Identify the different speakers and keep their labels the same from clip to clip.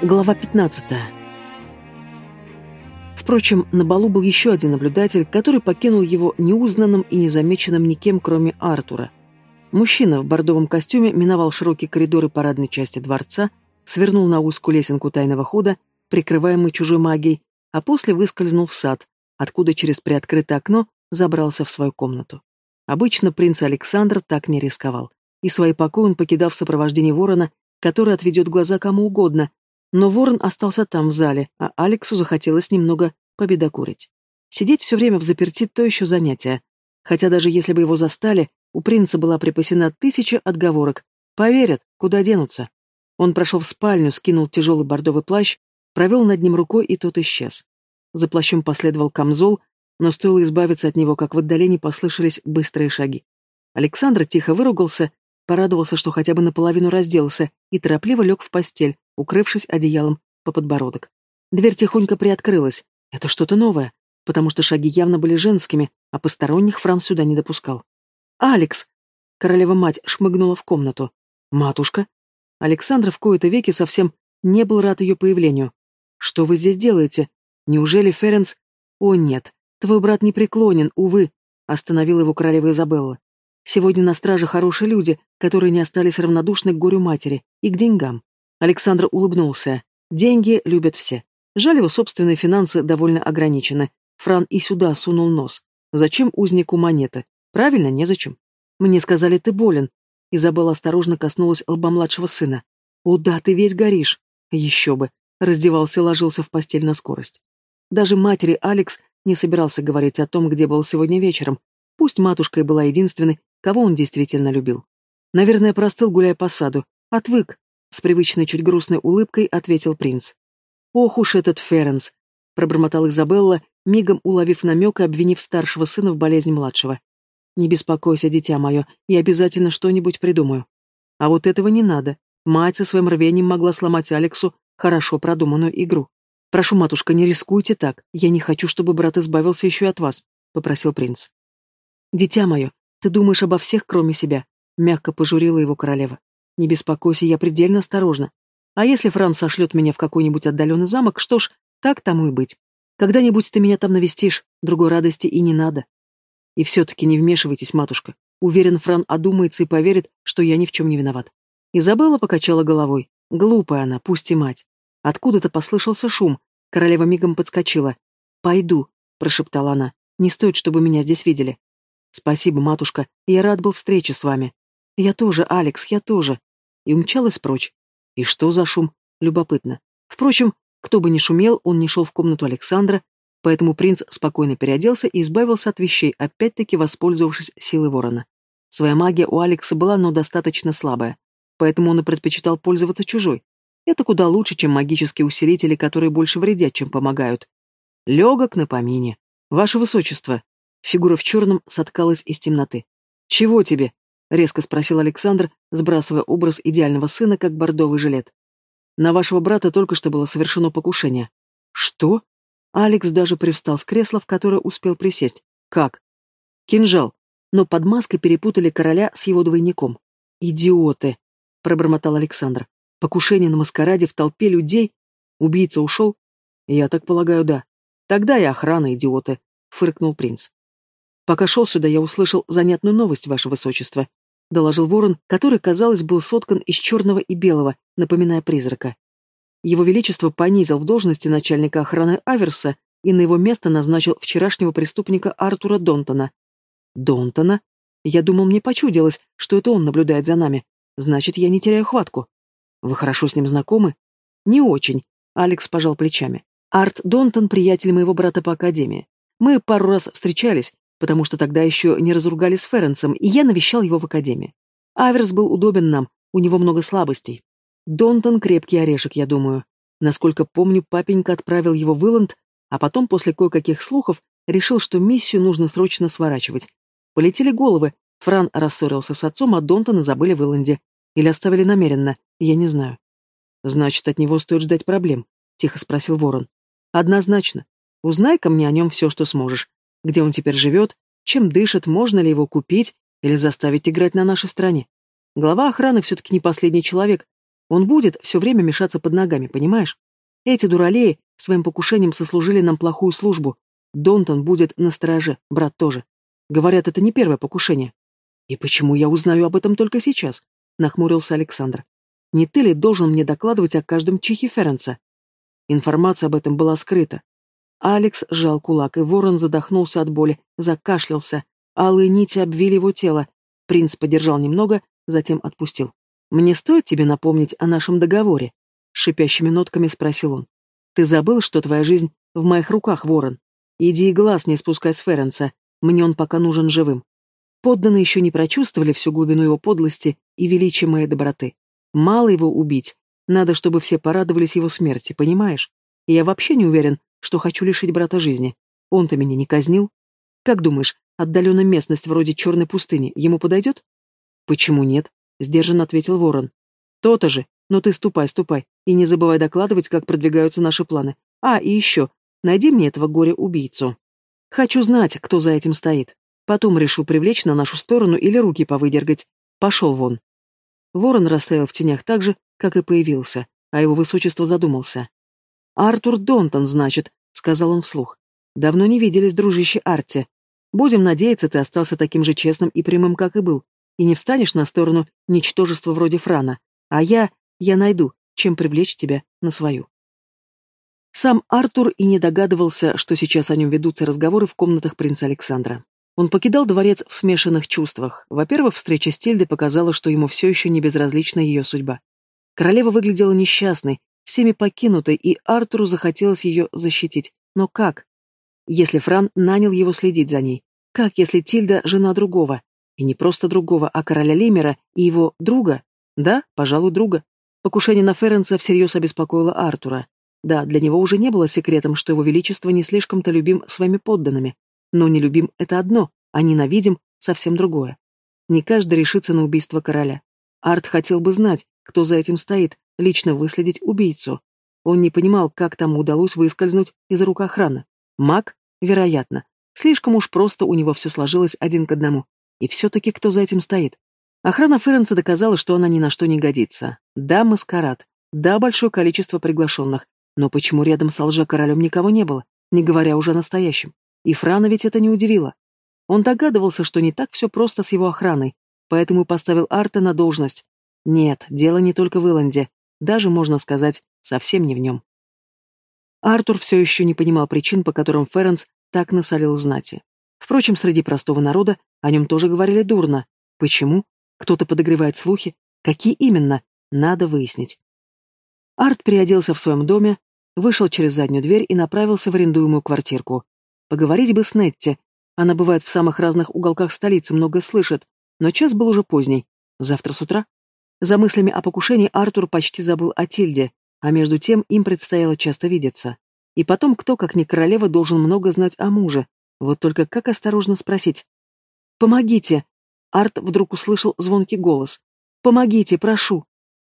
Speaker 1: Глава 15. Впрочем, на балу был еще один наблюдатель, который покинул его неузнанным и незамеченным никем, кроме Артура. Мужчина в бордовом костюме миновал широкие коридоры парадной части дворца, свернул на узкую лесенку тайного хода, прикрываемый чужой магией, а после выскользнул в сад, откуда через приоткрытое окно забрался в свою комнату. Обычно принц Александр так не рисковал, и свои покои он покидал в сопровождении ворона, который отведет глаза кому угодно, но Ворон остался там, в зале, а Алексу захотелось немного победокурить. Сидеть все время в заперти — то еще занятие. Хотя даже если бы его застали, у принца была припасена тысяча отговорок. Поверят, куда денутся. Он прошел в спальню, скинул тяжелый бордовый плащ, провел над ним рукой, и тот исчез. За плащом последовал камзол, но стоило избавиться от него, как в отдалении послышались быстрые шаги. Александр тихо выругался, порадовался, что хотя бы наполовину разделся, и торопливо лег в постель, укрывшись одеялом по подбородок. Дверь тихонько приоткрылась. Это что-то новое, потому что шаги явно были женскими, а посторонних Франц сюда не допускал. «Алекс!» Королева-мать шмыгнула в комнату. «Матушка?» Александр в кои-то веки совсем не был рад ее появлению. «Что вы здесь делаете? Неужели Ференс...» «О, нет, твой брат не преклонен, увы», — остановила его королева Изабелла. «Сегодня на страже хорошие люди, которые не остались равнодушны к горю матери и к деньгам. Александр улыбнулся. Деньги любят все. Жаль, его собственные финансы довольно ограничены. Фран и сюда сунул нос. Зачем узнику монеты? Правильно, незачем. Мне сказали, ты болен. Изабелла осторожно коснулась лба младшего сына. О да, ты весь горишь. Еще бы. Раздевался и ложился в постель на скорость. Даже матери Алекс не собирался говорить о том, где был сегодня вечером. Пусть матушка и была единственной, кого он действительно любил. Наверное, простыл, гуляя по саду. Отвык, с привычной чуть грустной улыбкой ответил принц. «Ох уж этот Ференс!» — пробормотал Изабелла, мигом уловив намек и обвинив старшего сына в болезни младшего. «Не беспокойся, дитя мое, я обязательно что-нибудь придумаю». А вот этого не надо. Мать со своим рвением могла сломать Алексу хорошо продуманную игру. «Прошу, матушка, не рискуйте так. Я не хочу, чтобы брат избавился еще и от вас», — попросил принц. «Дитя мое, ты думаешь обо всех, кроме себя», — мягко пожурила его королева. Не беспокойся, я предельно осторожна. А если Франц сошлет меня в какой-нибудь отдаленный замок, что ж, так тому и быть. Когда-нибудь ты меня там навестишь, другой радости и не надо. И все-таки не вмешивайтесь, матушка. Уверен, Фран одумается и поверит, что я ни в чем не виноват. Изабелла покачала головой. Глупая она, пусть и мать. Откуда-то послышался шум. Королева мигом подскочила. «Пойду», — прошептала она. «Не стоит, чтобы меня здесь видели». «Спасибо, матушка. Я рад был встрече с вами». «Я тоже, Алекс, я тоже и умчалась прочь. И что за шум? Любопытно. Впрочем, кто бы ни шумел, он не шел в комнату Александра, поэтому принц спокойно переоделся и избавился от вещей, опять-таки воспользовавшись силой ворона. Своя магия у Алекса была, но достаточно слабая, поэтому он и предпочитал пользоваться чужой. Это куда лучше, чем магические усилители, которые больше вредят, чем помогают. Легок на помине. Ваше Высочество. Фигура в черном соткалась из темноты. Чего тебе? — резко спросил Александр, сбрасывая образ идеального сына, как бордовый жилет. «На вашего брата только что было совершено покушение». «Что?» Алекс даже привстал с кресла, в которое успел присесть. «Как?» «Кинжал. Но под маской перепутали короля с его двойником». «Идиоты!» — пробормотал Александр. «Покушение на маскараде в толпе людей? Убийца ушел?» «Я так полагаю, да. Тогда и охрана, идиоты», — фыркнул принц. «Пока шел сюда, я услышал занятную новость, ваше высочество. — доложил ворон, который, казалось, был соткан из черного и белого, напоминая призрака. Его Величество понизил в должности начальника охраны Аверса и на его место назначил вчерашнего преступника Артура Донтона. Донтона? Я думал, мне почудилось, что это он наблюдает за нами. Значит, я не теряю хватку. Вы хорошо с ним знакомы? Не очень. Алекс пожал плечами. Арт Донтон — приятель моего брата по академии. Мы пару раз встречались, потому что тогда еще не разругали с Ференсом, и я навещал его в академии. Аверс был удобен нам, у него много слабостей. Донтон — крепкий орешек, я думаю. Насколько помню, папенька отправил его в Иланд, а потом, после кое-каких слухов, решил, что миссию нужно срочно сворачивать. Полетели головы, Фран рассорился с отцом, а Донтона забыли в Иланде. Или оставили намеренно, я не знаю. «Значит, от него стоит ждать проблем?» — тихо спросил Ворон. «Однозначно. Узнай-ка мне о нем все, что сможешь где он теперь живет, чем дышит, можно ли его купить или заставить играть на нашей стороне. Глава охраны все-таки не последний человек, Он будет все время мешаться под ногами, понимаешь? Эти дуралеи своим покушением сослужили нам плохую службу. Донтон будет на страже, брат тоже. Говорят, это не первое покушение. И почему я узнаю об этом только сейчас? Нахмурился Александр. Не ты ли должен мне докладывать о каждом чихе Ференца? Информация об этом была скрыта. Алекс сжал кулак, и ворон задохнулся от боли, закашлялся. Алые нити обвили его тело. Принц подержал немного, затем отпустил. «Мне стоит тебе напомнить о нашем договоре?» Шипящими нотками спросил он. «Ты забыл, что твоя жизнь в моих руках, ворон? Иди и глаз не спускай с Ференса. Мне он пока нужен живым». Подданные еще не прочувствовали всю глубину его подлости и величие моей доброты. Мало его убить. Надо, чтобы все порадовались его смерти, понимаешь? я вообще не уверен, что хочу лишить брата жизни. Он-то меня не казнил. Как думаешь, отдаленная местность вроде черной пустыни ему подойдет? Почему нет? Сдержанно ответил Ворон. То-то же. Но ты ступай, ступай. И не забывай докладывать, как продвигаются наши планы. А, и еще. Найди мне этого горя-убийцу. Хочу знать, кто за этим стоит. Потом решу привлечь на нашу сторону или руки повыдергать. Пошел вон. Ворон растаял в тенях так же, как и появился, а его высочество задумался. «Артур Донтон, значит», — сказал он вслух. «Давно не виделись, дружище Арти. Будем надеяться, ты остался таким же честным и прямым, как и был, и не встанешь на сторону ничтожества вроде Франа. А я, я найду, чем привлечь тебя на свою». Сам Артур и не догадывался, что сейчас о нем ведутся разговоры в комнатах принца Александра. Он покидал дворец в смешанных чувствах. Во-первых, встреча с Тильдой показала, что ему все еще не безразлична ее судьба. Королева выглядела несчастной, всеми покинутой, и Артуру захотелось ее защитить. Но как? Если Фран нанял его следить за ней? Как, если Тильда — жена другого? И не просто другого, а короля Лемера и его друга? Да, пожалуй, друга. Покушение на Ференса всерьез обеспокоило Артура. Да, для него уже не было секретом, что его величество не слишком-то любим своими подданными. Но не любим — это одно, а ненавидим — совсем другое. Не каждый решится на убийство короля. Арт хотел бы знать, кто за этим стоит, лично выследить убийцу. Он не понимал, как тому удалось выскользнуть из рук охраны. Маг? Вероятно. Слишком уж просто у него все сложилось один к одному. И все-таки кто за этим стоит? Охрана Ференца доказала, что она ни на что не годится. Да, маскарад. Да, большое количество приглашенных. Но почему рядом с лже-королем никого не было, не говоря уже о настоящем? И Франа ведь это не удивило. Он догадывался, что не так все просто с его охраной, поэтому поставил Арта на должность. Нет, дело не только в Иланде. Даже, можно сказать, совсем не в нем. Артур все еще не понимал причин, по которым Ференс так насолил знати. Впрочем, среди простого народа о нем тоже говорили дурно. Почему? Кто-то подогревает слухи? Какие именно? Надо выяснить. Арт переоделся в своем доме, вышел через заднюю дверь и направился в арендуемую квартирку. Поговорить бы с Нетти. Она бывает в самых разных уголках столицы, много слышит, но час был уже поздний. Завтра с утра? За мыслями о покушении Артур почти забыл о Тильде, а между тем им предстояло часто видеться. И потом, кто, как не королева, должен много знать о муже. Вот только как осторожно спросить? «Помогите!» Арт вдруг услышал звонкий голос. «Помогите, прошу!»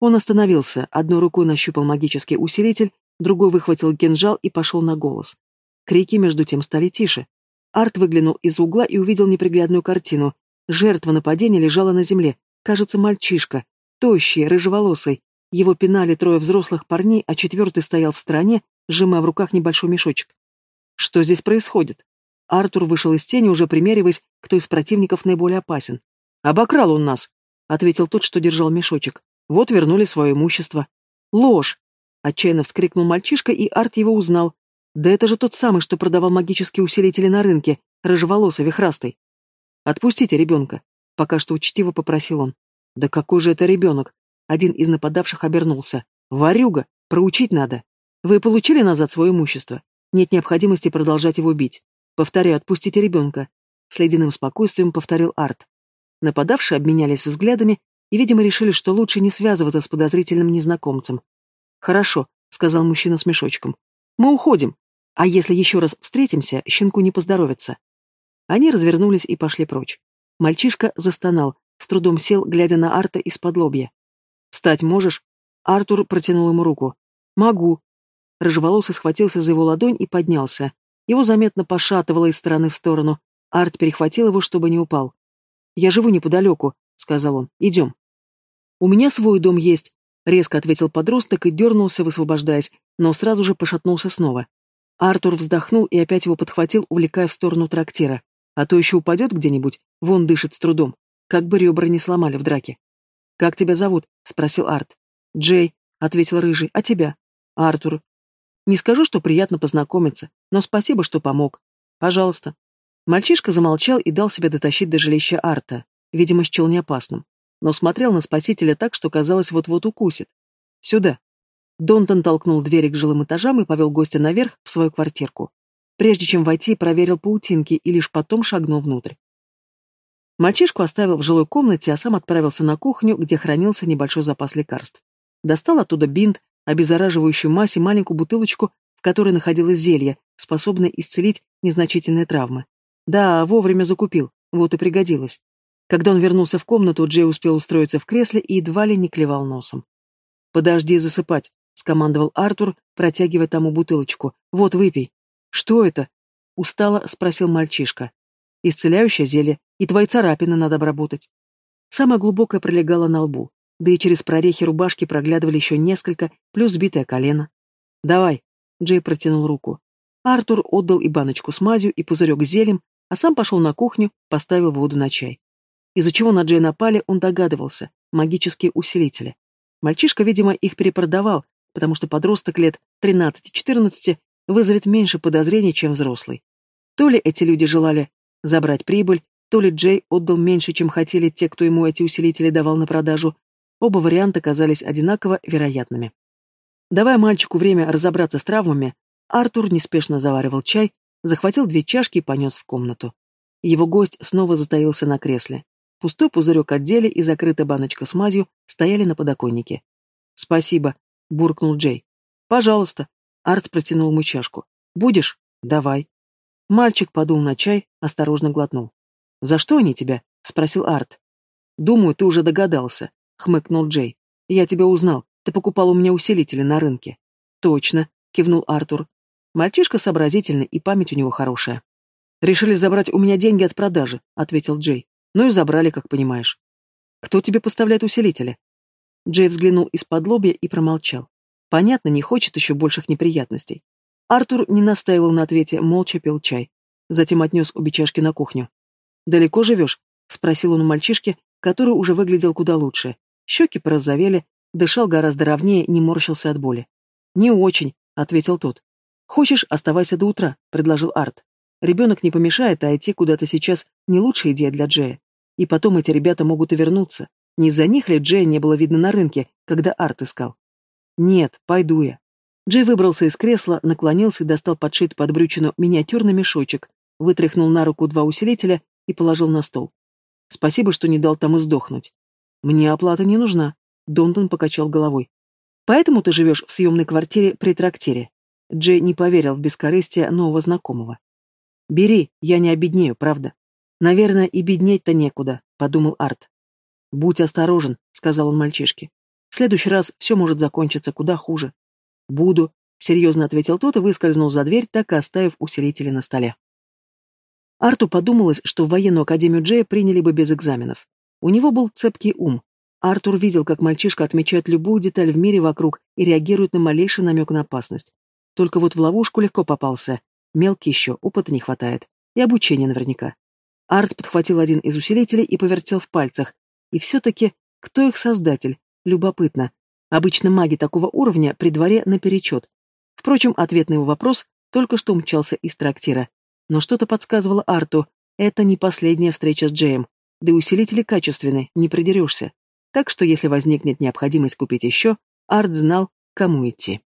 Speaker 1: Он остановился, одной рукой нащупал магический усилитель, другой выхватил кинжал и пошел на голос. Крики между тем стали тише. Арт выглянул из угла и увидел неприглядную картину. Жертва нападения лежала на земле, кажется, мальчишка, Тощий, рыжеволосый. Его пинали трое взрослых парней, а четвертый стоял в стороне, сжимая в руках небольшой мешочек. Что здесь происходит? Артур вышел из тени, уже примериваясь, кто из противников наиболее опасен. «Обокрал он нас», — ответил тот, что держал мешочек. «Вот вернули свое имущество». «Ложь!» — отчаянно вскрикнул мальчишка, и Арт его узнал. «Да это же тот самый, что продавал магические усилители на рынке, рыжеволосый, вихрастый». «Отпустите ребенка», — пока что учтиво попросил он. Да какой же это ребенок? Один из нападавших обернулся. Варюга, проучить надо. Вы получили назад свое имущество. Нет необходимости продолжать его бить. Повторяю, отпустите ребенка. С ледяным спокойствием повторил Арт. Нападавшие обменялись взглядами и, видимо, решили, что лучше не связываться с подозрительным незнакомцем. «Хорошо», — сказал мужчина с мешочком. «Мы уходим. А если еще раз встретимся, щенку не поздоровится». Они развернулись и пошли прочь. Мальчишка застонал, с трудом сел, глядя на Арта из-под лобья. «Встать можешь?» Артур протянул ему руку. «Могу». Рыжеволосый схватился за его ладонь и поднялся. Его заметно пошатывало из стороны в сторону. Арт перехватил его, чтобы не упал. «Я живу неподалеку», — сказал он. «Идем». «У меня свой дом есть», резко ответил подросток и дернулся, высвобождаясь, но сразу же пошатнулся снова. Артур вздохнул и опять его подхватил, увлекая в сторону трактира. А то еще упадет где-нибудь, вон дышит с трудом. Как бы ребра не сломали в драке. «Как тебя зовут?» — спросил Арт. «Джей», — ответил Рыжий. «А тебя?» «Артур». «Не скажу, что приятно познакомиться, но спасибо, что помог. Пожалуйста». Мальчишка замолчал и дал себя дотащить до жилища Арта. Видимо, счел неопасным. Но смотрел на спасителя так, что казалось, вот-вот укусит. «Сюда». Донтон толкнул двери к жилым этажам и повел гостя наверх в свою квартирку. Прежде чем войти, проверил паутинки и лишь потом шагнул внутрь. Мальчишку оставил в жилой комнате, а сам отправился на кухню, где хранился небольшой запас лекарств. Достал оттуда бинт, обеззараживающую мазь и маленькую бутылочку, в которой находилось зелье, способное исцелить незначительные травмы. Да, вовремя закупил, вот и пригодилось. Когда он вернулся в комнату, Джей успел устроиться в кресле и едва ли не клевал носом. «Подожди засыпать», — скомандовал Артур, протягивая тому бутылочку. «Вот, выпей». «Что это?» — устало спросил мальчишка. «Исцеляющее зелье, и твои царапины надо обработать». Самое глубокое пролегало на лбу, да и через прорехи рубашки проглядывали еще несколько, плюс сбитое колено. «Давай», — Джей протянул руку. Артур отдал и баночку с мазью, и пузырек зелем, а сам пошел на кухню, поставил воду на чай. Из-за чего на Джей напали, он догадывался. Магические усилители. Мальчишка, видимо, их перепродавал, потому что подросток лет 13-14 вызовет меньше подозрений, чем взрослый. То ли эти люди желали забрать прибыль, то ли Джей отдал меньше, чем хотели те, кто ему эти усилители давал на продажу. Оба варианта казались одинаково вероятными. Давая мальчику время разобраться с травмами, Артур неспешно заваривал чай, захватил две чашки и понес в комнату. Его гость снова затаился на кресле. Пустой пузырек отдели и закрытая баночка с мазью стояли на подоконнике. «Спасибо», — буркнул Джей. «Пожалуйста», — Арт протянул ему чашку. «Будешь? Давай». Мальчик подул на чай, осторожно глотнул. «За что они тебя?» — спросил Арт. «Думаю, ты уже догадался», — хмыкнул Джей. «Я тебя узнал. Ты покупал у меня усилители на рынке». «Точно», — кивнул Артур. Мальчишка сообразительный, и память у него хорошая. «Решили забрать у меня деньги от продажи», — ответил Джей. Ну и забрали, как понимаешь. Кто тебе поставляет усилители? Джей взглянул из-под лобья и промолчал. Понятно, не хочет еще больших неприятностей. Артур не настаивал на ответе, молча пил чай. Затем отнес обе чашки на кухню. «Далеко живешь?» — спросил он у мальчишки, который уже выглядел куда лучше. Щеки порозовели, дышал гораздо ровнее, не морщился от боли. «Не очень», — ответил тот. «Хочешь, оставайся до утра», — предложил Арт. Ребенок не помешает, а идти куда-то сейчас не лучшая идея для Джея. И потом эти ребята могут и вернуться. Не из-за них ли Джея не было видно на рынке, когда Арт искал? Нет, пойду я. Джей выбрался из кресла, наклонился и достал подшит под брючину миниатюрный мешочек, вытряхнул на руку два усилителя и положил на стол. Спасибо, что не дал там и сдохнуть. Мне оплата не нужна. Донтон покачал головой. Поэтому ты живешь в съемной квартире при трактире. Джей не поверил в бескорыстие нового знакомого. «Бери, я не обеднею, правда?» «Наверное, и беднеть-то некуда», — подумал Арт. «Будь осторожен», — сказал он мальчишке. «В следующий раз все может закончиться куда хуже». «Буду», — серьезно ответил тот и выскользнул за дверь, так и оставив усилители на столе. Арту подумалось, что в военную академию Джея приняли бы без экзаменов. У него был цепкий ум. Артур видел, как мальчишка отмечает любую деталь в мире вокруг и реагирует на малейший намек на опасность. Только вот в ловушку легко попался, Мелкий еще, опыта не хватает. И обучения наверняка. Арт подхватил один из усилителей и повертел в пальцах. И все-таки, кто их создатель? Любопытно. Обычно маги такого уровня при дворе наперечет. Впрочем, ответ на его вопрос только что умчался из трактира. Но что-то подсказывало Арту, это не последняя встреча с Джеем. Да и усилители качественные, не придерешься. Так что если возникнет необходимость купить еще, Арт знал, кому идти.